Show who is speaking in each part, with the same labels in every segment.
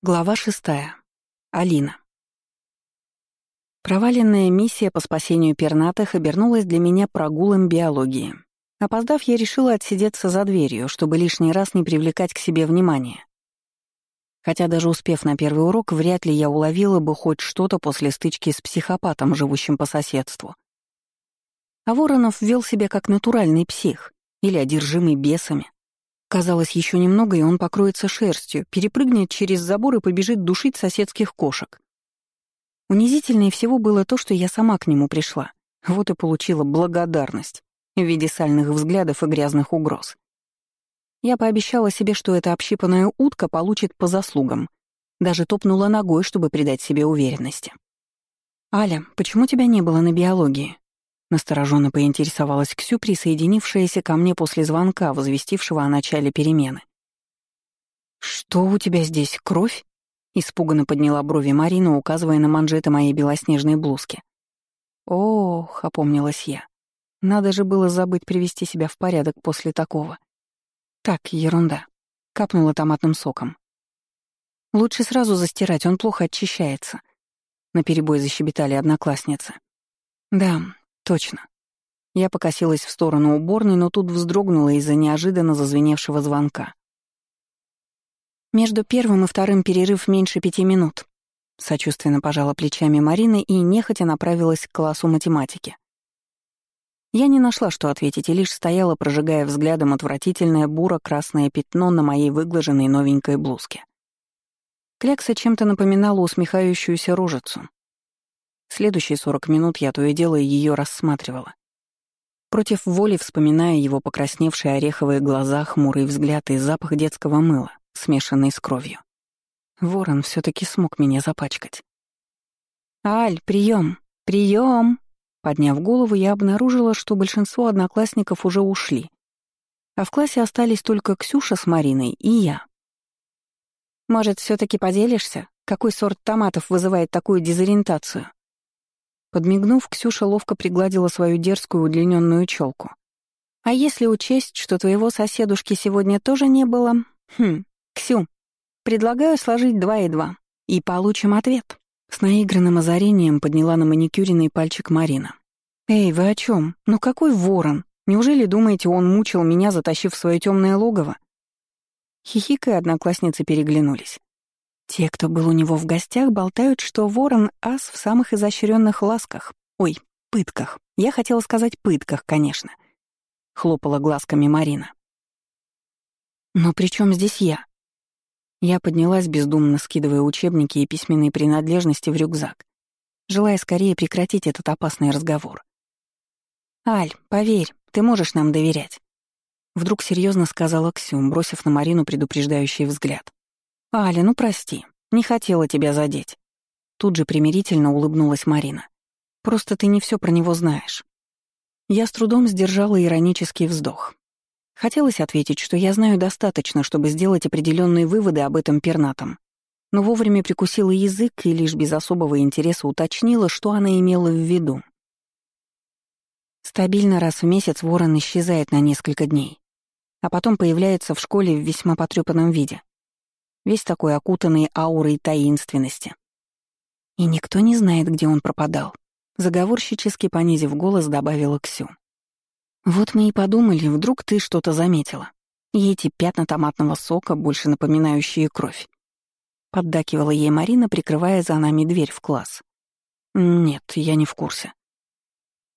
Speaker 1: Глава шестая. Алина. Проваленная миссия по спасению пернатых обернулась для меня прогулом биологии. Опоздав, я решила отсидеться за дверью, чтобы лишний раз не привлекать к себе внимания. Хотя даже успев на первый урок, вряд ли я уловила бы хоть что-то после стычки с психопатом, живущим по соседству. А Воронов вел себя как натуральный псих или одержимый бесами. Казалось, еще немного, и он покроется шерстью, перепрыгнет через забор и побежит душить соседских кошек. Унизительнее всего было то, что я сама к нему пришла. Вот и получила благодарность в виде сальных взглядов и грязных угроз. Я пообещала себе, что эта общипанная утка получит по заслугам. Даже топнула ногой, чтобы придать себе уверенности. «Аля, почему тебя не было на биологии?» Настороженно поинтересовалась Ксю, присоединившаяся ко мне после звонка, возвестившего о начале перемены. «Что у тебя здесь, кровь?» Испуганно подняла брови Марина, указывая на манжеты моей белоснежной блузки. «Ох», — опомнилась я. «Надо же было забыть привести себя в порядок после такого». «Так, ерунда». Капнула томатным соком. «Лучше сразу застирать, он плохо очищается». Наперебой защебетали одноклассницы. «Да, Точно. Я покосилась в сторону уборной, но тут вздрогнула из-за неожиданно зазвеневшего звонка. Между первым и вторым перерыв меньше пяти минут. Сочувственно пожала плечами Марина и нехотя направилась к классу математики. Я не нашла, что ответить, и лишь стояла, прожигая взглядом отвратительное буро-красное пятно на моей выглаженной новенькой блузке. Клякса чем-то напоминала усмехающуюся рожицу. Следующие сорок минут я то и дело ее рассматривала. Против воли вспоминая его покрасневшие ореховые глаза, хмурый взгляд и запах детского мыла, смешанный с кровью. Ворон все таки смог меня запачкать. «Аль, прием, прием! Подняв голову, я обнаружила, что большинство одноклассников уже ушли. А в классе остались только Ксюша с Мариной и я. «Может, все таки поделишься? Какой сорт томатов вызывает такую дезориентацию?» Подмигнув, Ксюша ловко пригладила свою дерзкую удлиненную челку. «А если учесть, что твоего соседушки сегодня тоже не было? Хм, Ксю, предлагаю сложить два и два, и получим ответ». С наигранным озарением подняла на маникюренный пальчик Марина. «Эй, вы о чем? Ну какой ворон? Неужели думаете, он мучил меня, затащив в свое темное логово?» Хихикая, одноклассницы переглянулись. Те, кто был у него в гостях, болтают, что ворон — ас в самых изощренных ласках. Ой, пытках. Я хотела сказать пытках, конечно. Хлопала глазками Марина. Но при чем здесь я? Я поднялась, бездумно скидывая учебники и письменные принадлежности в рюкзак, желая скорее прекратить этот опасный разговор. «Аль, поверь, ты можешь нам доверять», — вдруг серьезно сказала Ксюм, бросив на Марину предупреждающий взгляд. «Аля, ну прости, не хотела тебя задеть». Тут же примирительно улыбнулась Марина. «Просто ты не все про него знаешь». Я с трудом сдержала иронический вздох. Хотелось ответить, что я знаю достаточно, чтобы сделать определенные выводы об этом пернатом, но вовремя прикусила язык и лишь без особого интереса уточнила, что она имела в виду. Стабильно раз в месяц ворон исчезает на несколько дней, а потом появляется в школе в весьма потрёпанном виде весь такой окутанный аурой таинственности. И никто не знает, где он пропадал. Заговорщически понизив голос, добавила Ксю. «Вот мы и подумали, вдруг ты что-то заметила. И эти пятна томатного сока, больше напоминающие кровь». Поддакивала ей Марина, прикрывая за нами дверь в класс. «Нет, я не в курсе».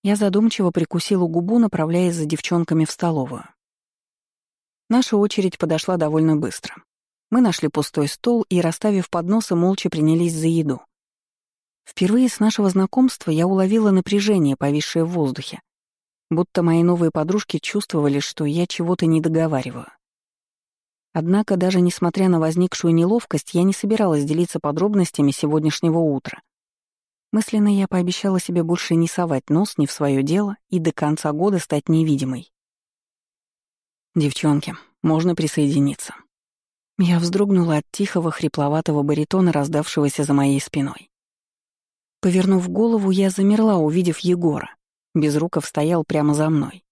Speaker 1: Я задумчиво прикусила губу, направляясь за девчонками в столовую. Наша очередь подошла довольно быстро. Мы нашли пустой стол и, расставив подносы, молча принялись за еду. Впервые с нашего знакомства я уловила напряжение, повисшее в воздухе, будто мои новые подружки чувствовали, что я чего-то не договариваю. Однако, даже несмотря на возникшую неловкость, я не собиралась делиться подробностями сегодняшнего утра. Мысленно я пообещала себе больше не совать нос не в свое дело и до конца года стать невидимой. «Девчонки, можно присоединиться», я вздрогнула от тихого, хрипловатого баритона, раздавшегося за моей спиной. Повернув голову, я замерла, увидев Егора. Безруков стоял прямо за мной.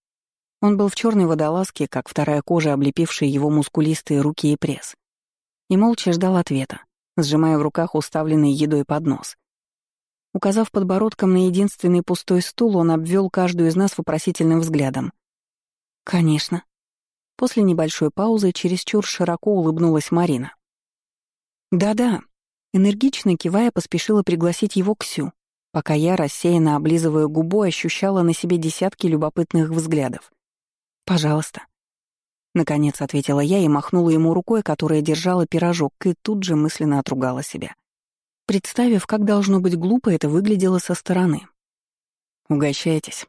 Speaker 1: Он был в черной водолазке, как вторая кожа, облепившая его мускулистые руки и пресс. И молча ждал ответа, сжимая в руках уставленный едой поднос. Указав подбородком на единственный пустой стул, он обвел каждую из нас вопросительным взглядом. «Конечно». После небольшой паузы чересчур широко улыбнулась Марина. «Да-да», энергично кивая, поспешила пригласить его к Сю, пока я, рассеянно облизывая губу, ощущала на себе десятки любопытных взглядов. «Пожалуйста». Наконец ответила я и махнула ему рукой, которая держала пирожок, и тут же мысленно отругала себя. Представив, как должно быть глупо это выглядело со стороны. «Угощайтесь».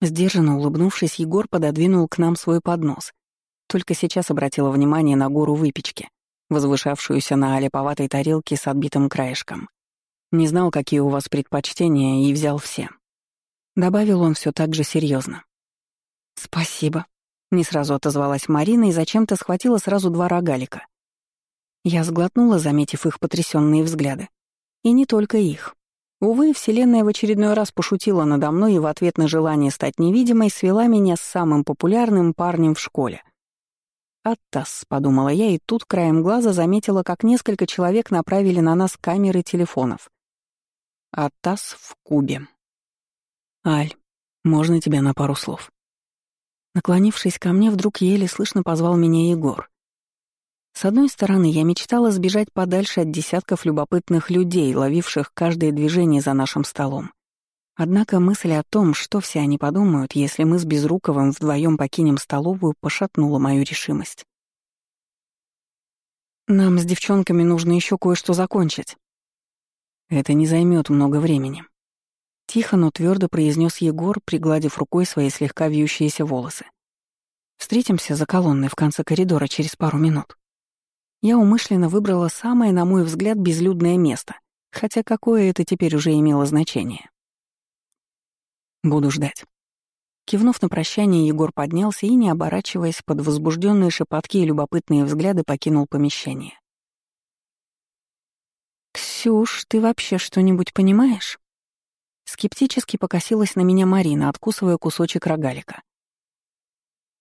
Speaker 1: Сдержанно улыбнувшись, Егор пододвинул к нам свой поднос. Только сейчас обратила внимание на гору выпечки, возвышавшуюся на аляповатой тарелке с отбитым краешком. Не знал, какие у вас предпочтения, и взял все. Добавил он все так же серьезно. «Спасибо», — не сразу отозвалась Марина и зачем-то схватила сразу два рогалика. Я сглотнула, заметив их потрясенные взгляды. И не только их. Увы, Вселенная в очередной раз пошутила надо мной и в ответ на желание стать невидимой свела меня с самым популярным парнем в школе. «Аттас», — подумала я, и тут краем глаза заметила, как несколько человек направили на нас камеры телефонов. «Аттас в кубе». «Аль, можно тебя на пару слов?» Наклонившись ко мне, вдруг еле слышно позвал меня Егор. С одной стороны, я мечтала сбежать подальше от десятков любопытных людей, ловивших каждое движение за нашим столом. Однако мысль о том, что все они подумают, если мы с Безруковым вдвоем покинем столовую, пошатнула мою решимость. «Нам с девчонками нужно еще кое-что закончить». «Это не займет много времени», — тихо, но твердо произнес Егор, пригладив рукой свои слегка вьющиеся волосы. «Встретимся за колонной в конце коридора через пару минут». Я умышленно выбрала самое, на мой взгляд, безлюдное место, хотя какое это теперь уже имело значение. Буду ждать. Кивнув на прощание, Егор поднялся и, не оборачиваясь, под возбужденные шепотки и любопытные взгляды покинул помещение. «Ксюш, ты вообще что-нибудь понимаешь?» Скептически покосилась на меня Марина, откусывая кусочек рогалика.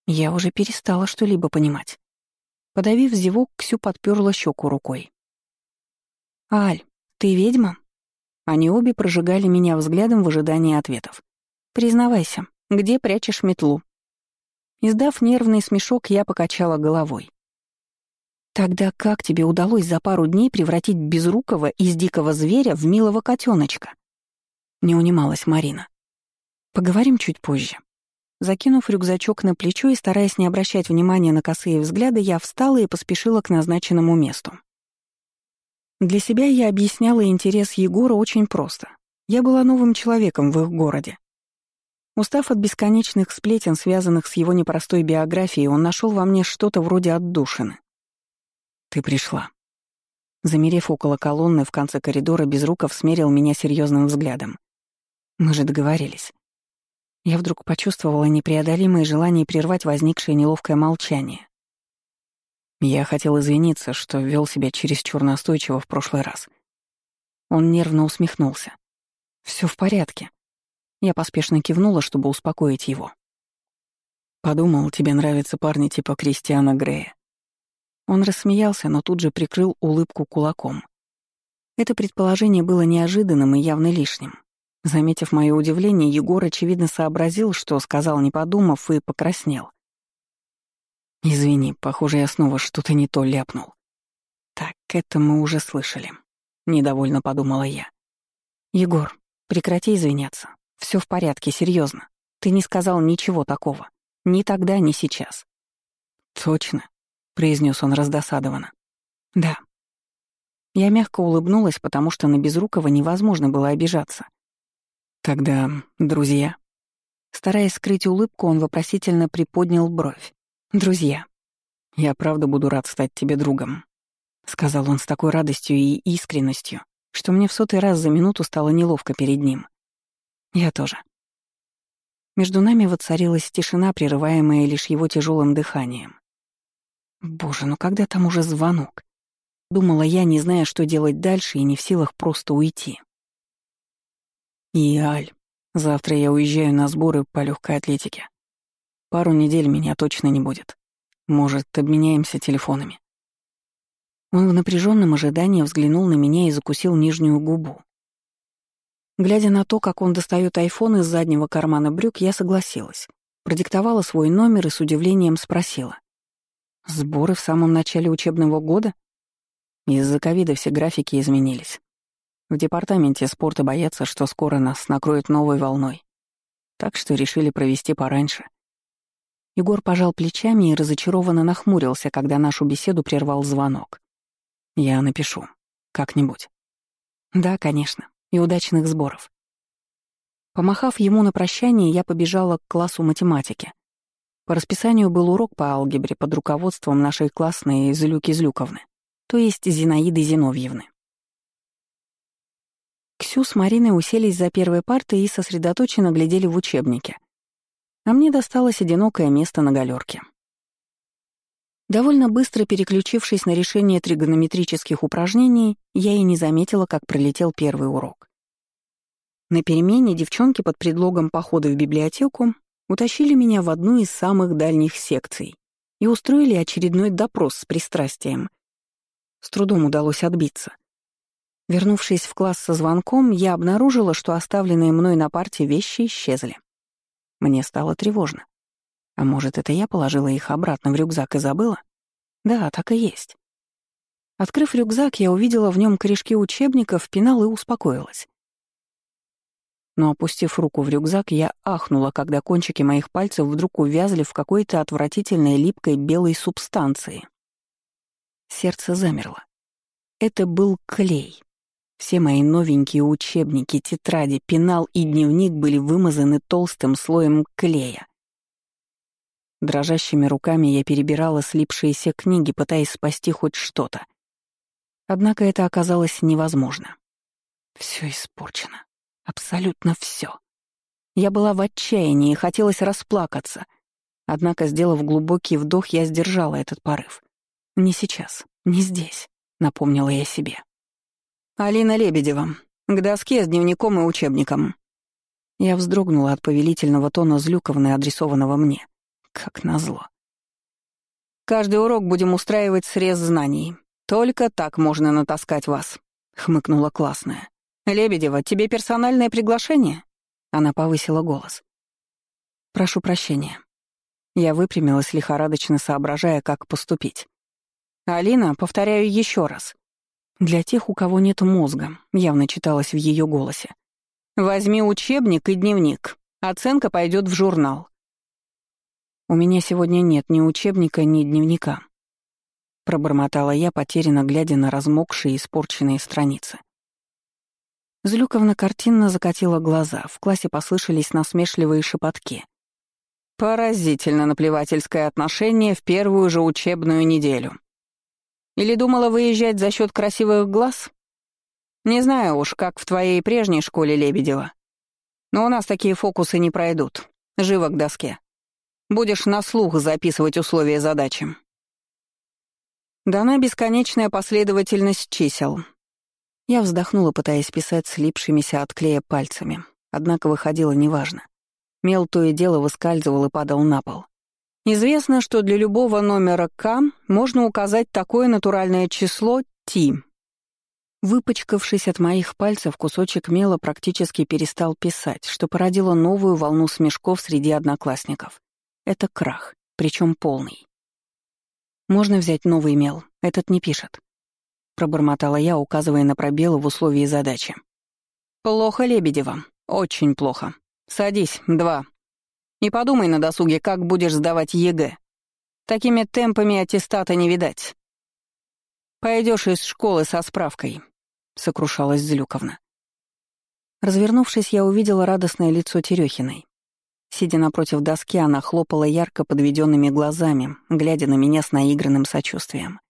Speaker 1: Я уже перестала что-либо понимать. Подавив зевок, Ксю подперла щеку рукой. «Аль, ты ведьма?» Они обе прожигали меня взглядом в ожидании ответов. «Признавайся, где прячешь метлу?» Издав нервный смешок, я покачала головой. «Тогда как тебе удалось за пару дней превратить безрукого из дикого зверя в милого котеночка? Не унималась Марина. «Поговорим чуть позже». Закинув рюкзачок на плечо и стараясь не обращать внимания на косые взгляды, я встала и поспешила к назначенному месту. Для себя я объясняла интерес Егора очень просто. Я была новым человеком в их городе. Устав от бесконечных сплетен, связанных с его непростой биографией, он нашел во мне что-то вроде отдушины. «Ты пришла». Замерев около колонны в конце коридора, Безруков смерил меня серьезным взглядом. «Мы же договорились». Я вдруг почувствовала непреодолимое желание прервать возникшее неловкое молчание. Я хотел извиниться, что вел себя чересчур настойчиво в прошлый раз. Он нервно усмехнулся. Все в порядке». Я поспешно кивнула, чтобы успокоить его. «Подумал, тебе нравятся парни типа Кристиана Грея». Он рассмеялся, но тут же прикрыл улыбку кулаком. Это предположение было неожиданным и явно лишним. Заметив мое удивление, Егор, очевидно, сообразил, что сказал, не подумав, и покраснел. «Извини, похоже, я снова что-то не то ляпнул». «Так, это мы уже слышали», — недовольно подумала я. «Егор, прекрати извиняться. Все в порядке, серьезно. Ты не сказал ничего такого. Ни тогда, ни сейчас». «Точно», — произнес он раздосадованно. «Да». Я мягко улыбнулась, потому что на Безрукова невозможно было обижаться. Тогда, друзья. Стараясь скрыть улыбку, он вопросительно приподнял бровь. Друзья. Я правда буду рад стать тебе другом, сказал он с такой радостью и искренностью, что мне в сотый раз за минуту стало неловко перед ним. Я тоже. Между нами воцарилась тишина, прерываемая лишь его тяжелым дыханием. Боже, ну когда там уже звонок? Думала я, не зная, что делать дальше и не в силах просто уйти. И Аль, завтра я уезжаю на сборы по легкой атлетике. Пару недель меня точно не будет. Может, обменяемся телефонами. Он в напряженном ожидании взглянул на меня и закусил нижнюю губу. Глядя на то, как он достает айфон из заднего кармана брюк, я согласилась. Продиктовала свой номер и с удивлением спросила. «Сборы в самом начале учебного года?» Из-за ковида все графики изменились. В департаменте спорта боятся, что скоро нас накроют новой волной. Так что решили провести пораньше. Егор пожал плечами и разочарованно нахмурился, когда нашу беседу прервал звонок. «Я напишу. Как-нибудь». «Да, конечно и удачных сборов. Помахав ему на прощание, я побежала к классу математики. По расписанию был урок по алгебре под руководством нашей классной Злюки Злюковны, то есть Зинаиды Зиновьевны. Ксю с Мариной уселись за первой партой и сосредоточенно глядели в учебнике. А мне досталось одинокое место на галерке. Довольно быстро переключившись на решение тригонометрических упражнений, я и не заметила, как пролетел первый урок. На перемене девчонки под предлогом похода в библиотеку утащили меня в одну из самых дальних секций и устроили очередной допрос с пристрастием. С трудом удалось отбиться. Вернувшись в класс со звонком, я обнаружила, что оставленные мной на парте вещи исчезли. Мне стало тревожно. А может, это я положила их обратно в рюкзак и забыла? Да, так и есть. Открыв рюкзак, я увидела в нем корешки учебников, пенал и успокоилась. Но опустив руку в рюкзак, я ахнула, когда кончики моих пальцев вдруг увязли в какой-то отвратительной липкой белой субстанции. Сердце замерло. Это был клей. Все мои новенькие учебники, тетради, пенал и дневник были вымазаны толстым слоем клея. Дрожащими руками я перебирала слипшиеся книги, пытаясь спасти хоть что-то. Однако это оказалось невозможно. Все испорчено. Абсолютно все. Я была в отчаянии и хотелось расплакаться. Однако, сделав глубокий вдох, я сдержала этот порыв. «Не сейчас, не здесь», — напомнила я себе. «Алина Лебедева. К доске с дневником и учебником». Я вздрогнула от повелительного тона Злюковны, адресованного мне. Как назло. «Каждый урок будем устраивать срез знаний. Только так можно натаскать вас», — хмыкнула классная. «Лебедева, тебе персональное приглашение?» Она повысила голос. «Прошу прощения». Я выпрямилась, лихорадочно соображая, как поступить. «Алина, повторяю еще раз. Для тех, у кого нет мозга», явно читалось в ее голосе. «Возьми учебник и дневник. Оценка пойдет в журнал. «У меня сегодня нет ни учебника, ни дневника», — пробормотала я, потерянно глядя на размокшие и испорченные страницы. Злюковна картинно закатила глаза, в классе послышались насмешливые шепотки. «Поразительно наплевательское отношение в первую же учебную неделю. Или думала выезжать за счет красивых глаз? Не знаю уж, как в твоей прежней школе Лебедева. Но у нас такие фокусы не пройдут. Живо к доске. Будешь на слух записывать условия задачи. Дана бесконечная последовательность чисел. Я вздохнула, пытаясь писать слипшимися от клея пальцами. Однако выходило неважно. Мел то и дело выскальзывал и падал на пол. Известно, что для любого номера К можно указать такое натуральное число Т. Выпачкавшись от моих пальцев, кусочек мела практически перестал писать, что породило новую волну смешков среди одноклассников. Это крах, причем полный. «Можно взять новый мел, этот не пишет», — пробормотала я, указывая на пробелы в условии задачи. «Плохо, Лебедева, очень плохо. Садись, два. И подумай на досуге, как будешь сдавать ЕГЭ. Такими темпами аттестата не видать. Пойдешь из школы со справкой», — сокрушалась Злюковна. Развернувшись, я увидела радостное лицо Терехиной. Сидя напротив доски, она хлопала ярко подведенными глазами, глядя на меня с наигранным сочувствием.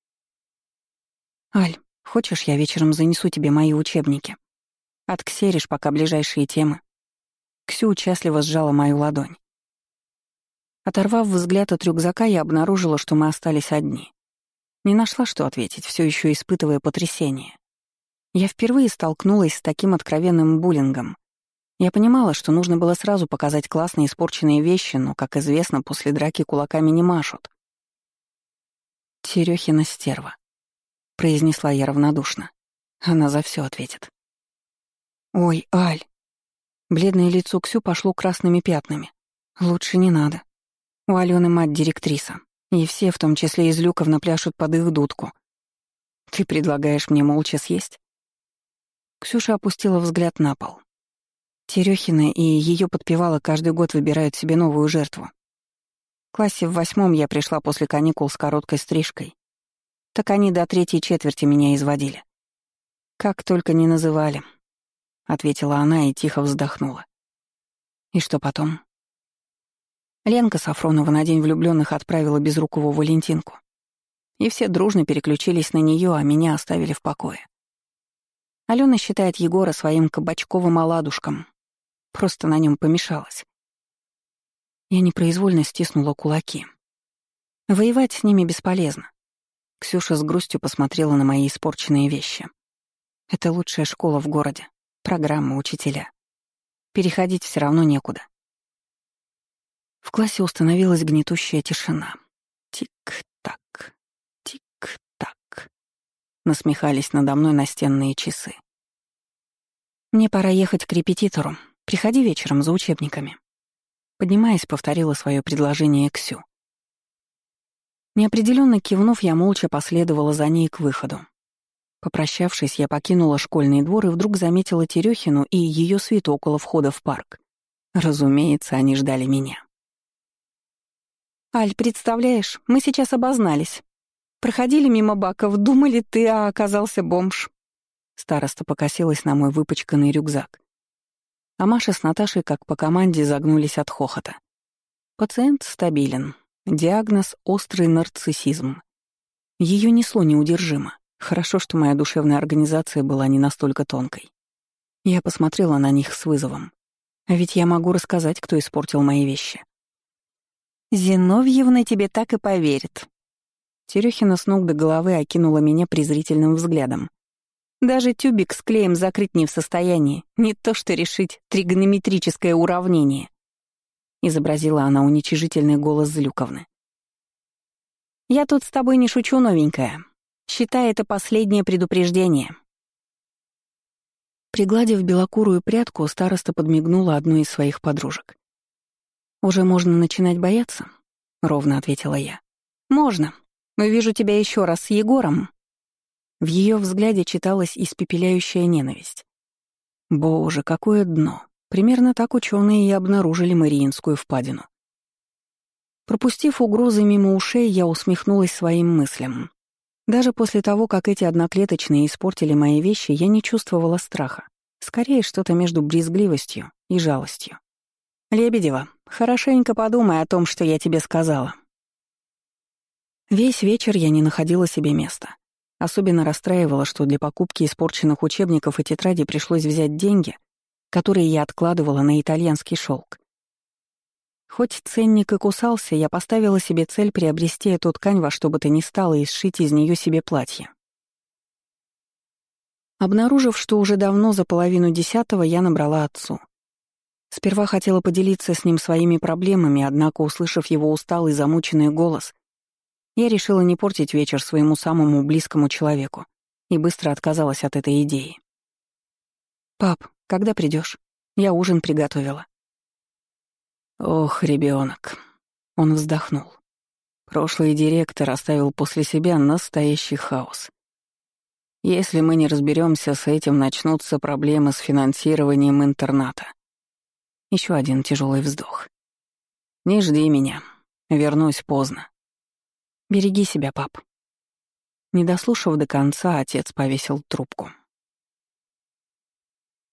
Speaker 1: «Аль, хочешь, я вечером занесу тебе мои учебники? Отксеришь пока ближайшие темы». Ксю участливо сжала мою ладонь. Оторвав взгляд от рюкзака, я обнаружила, что мы остались одни. Не нашла, что ответить, все еще испытывая потрясение. Я впервые столкнулась с таким откровенным буллингом, я понимала, что нужно было сразу показать классные испорченные вещи, но, как известно, после драки кулаками не машут. Терехина стерва. — произнесла я равнодушно. Она за все ответит. «Ой, Аль!» Бледное лицо Ксю пошло красными пятнами. «Лучше не надо. У Алены мать директриса, и все, в том числе из люков, напляшут под их дудку. Ты предлагаешь мне молча съесть?» Ксюша опустила взгляд на пол. Терехина и ее подпевала каждый год выбирают себе новую жертву. В классе в восьмом я пришла после каникул с короткой стрижкой. Так они до третьей четверти меня изводили. Как только не называли, — ответила она и тихо вздохнула. «И что потом?» Ленка Сафронова на День влюбленных отправила безруковую Валентинку. И все дружно переключились на нее, а меня оставили в покое. Алена считает Егора своим кабачковым оладушком. Просто на нем помешалась. Я непроизвольно стиснула кулаки. Воевать с ними бесполезно. Ксюша с грустью посмотрела на мои испорченные вещи. Это лучшая школа в городе программа, учителя. Переходить все равно некуда. В классе установилась гнетущая тишина. Тик-так, тик-так. Насмехались надо мной настенные часы. «Мне пора ехать к репетитору. Приходи вечером за учебниками». Поднимаясь, повторила свое предложение Ксю. Неопределенно кивнув, я молча последовала за ней к выходу. Попрощавшись, я покинула школьный двор и вдруг заметила Терехину и ее свиту около входа в парк. Разумеется, они ждали меня. «Аль, представляешь, мы сейчас обознались. Проходили мимо баков, думали ты, а оказался бомж». Староста покосилась на мой выпачканный рюкзак. А Маша с Наташей, как по команде, загнулись от хохота. Пациент стабилен. Диагноз — острый нарциссизм. Ее несло неудержимо. Хорошо, что моя душевная организация была не настолько тонкой. Я посмотрела на них с вызовом. А ведь я могу рассказать, кто испортил мои вещи. «Зиновьевна тебе так и поверит». Терехина с ног до головы окинула меня презрительным взглядом. Даже тюбик с клеем закрыть не в состоянии, не то что решить тригонометрическое уравнение. Изобразила она уничижительный голос Злюковны. «Я тут с тобой не шучу, новенькая. Считай это последнее предупреждение». Пригладив белокурую прядку, староста подмигнула одной из своих подружек. «Уже можно начинать бояться?» — ровно ответила я. «Можно. Увижу тебя еще раз с Егором». В ее взгляде читалась испепеляющая ненависть. Боже, какое дно. Примерно так ученые и обнаружили Мариинскую впадину. Пропустив угрозы мимо ушей, я усмехнулась своим мыслям. Даже после того, как эти одноклеточные испортили мои вещи, я не чувствовала страха. Скорее, что-то между брезгливостью и жалостью. «Лебедева, хорошенько подумай о том, что я тебе сказала». Весь вечер я не находила себе места. Особенно расстраивала, что для покупки испорченных учебников и тетрадей пришлось взять деньги, которые я откладывала на итальянский шелк. Хоть ценник и кусался, я поставила себе цель приобрести эту ткань во что бы то ни стало и сшить из нее себе платье. Обнаружив, что уже давно за половину десятого, я набрала отцу. Сперва хотела поделиться с ним своими проблемами, однако, услышав его усталый, замученный голос, я решила не портить вечер своему самому близкому человеку и быстро отказалась от этой идеи. «Пап, когда придешь? Я ужин приготовила». Ох, ребенок. Он вздохнул. Прошлый директор оставил после себя настоящий хаос. Если мы не разберемся с этим, начнутся проблемы с финансированием интерната. Еще один тяжелый вздох. Не жди меня. Вернусь поздно. Береги себя, пап. Не дослушав до конца, отец повесил трубку.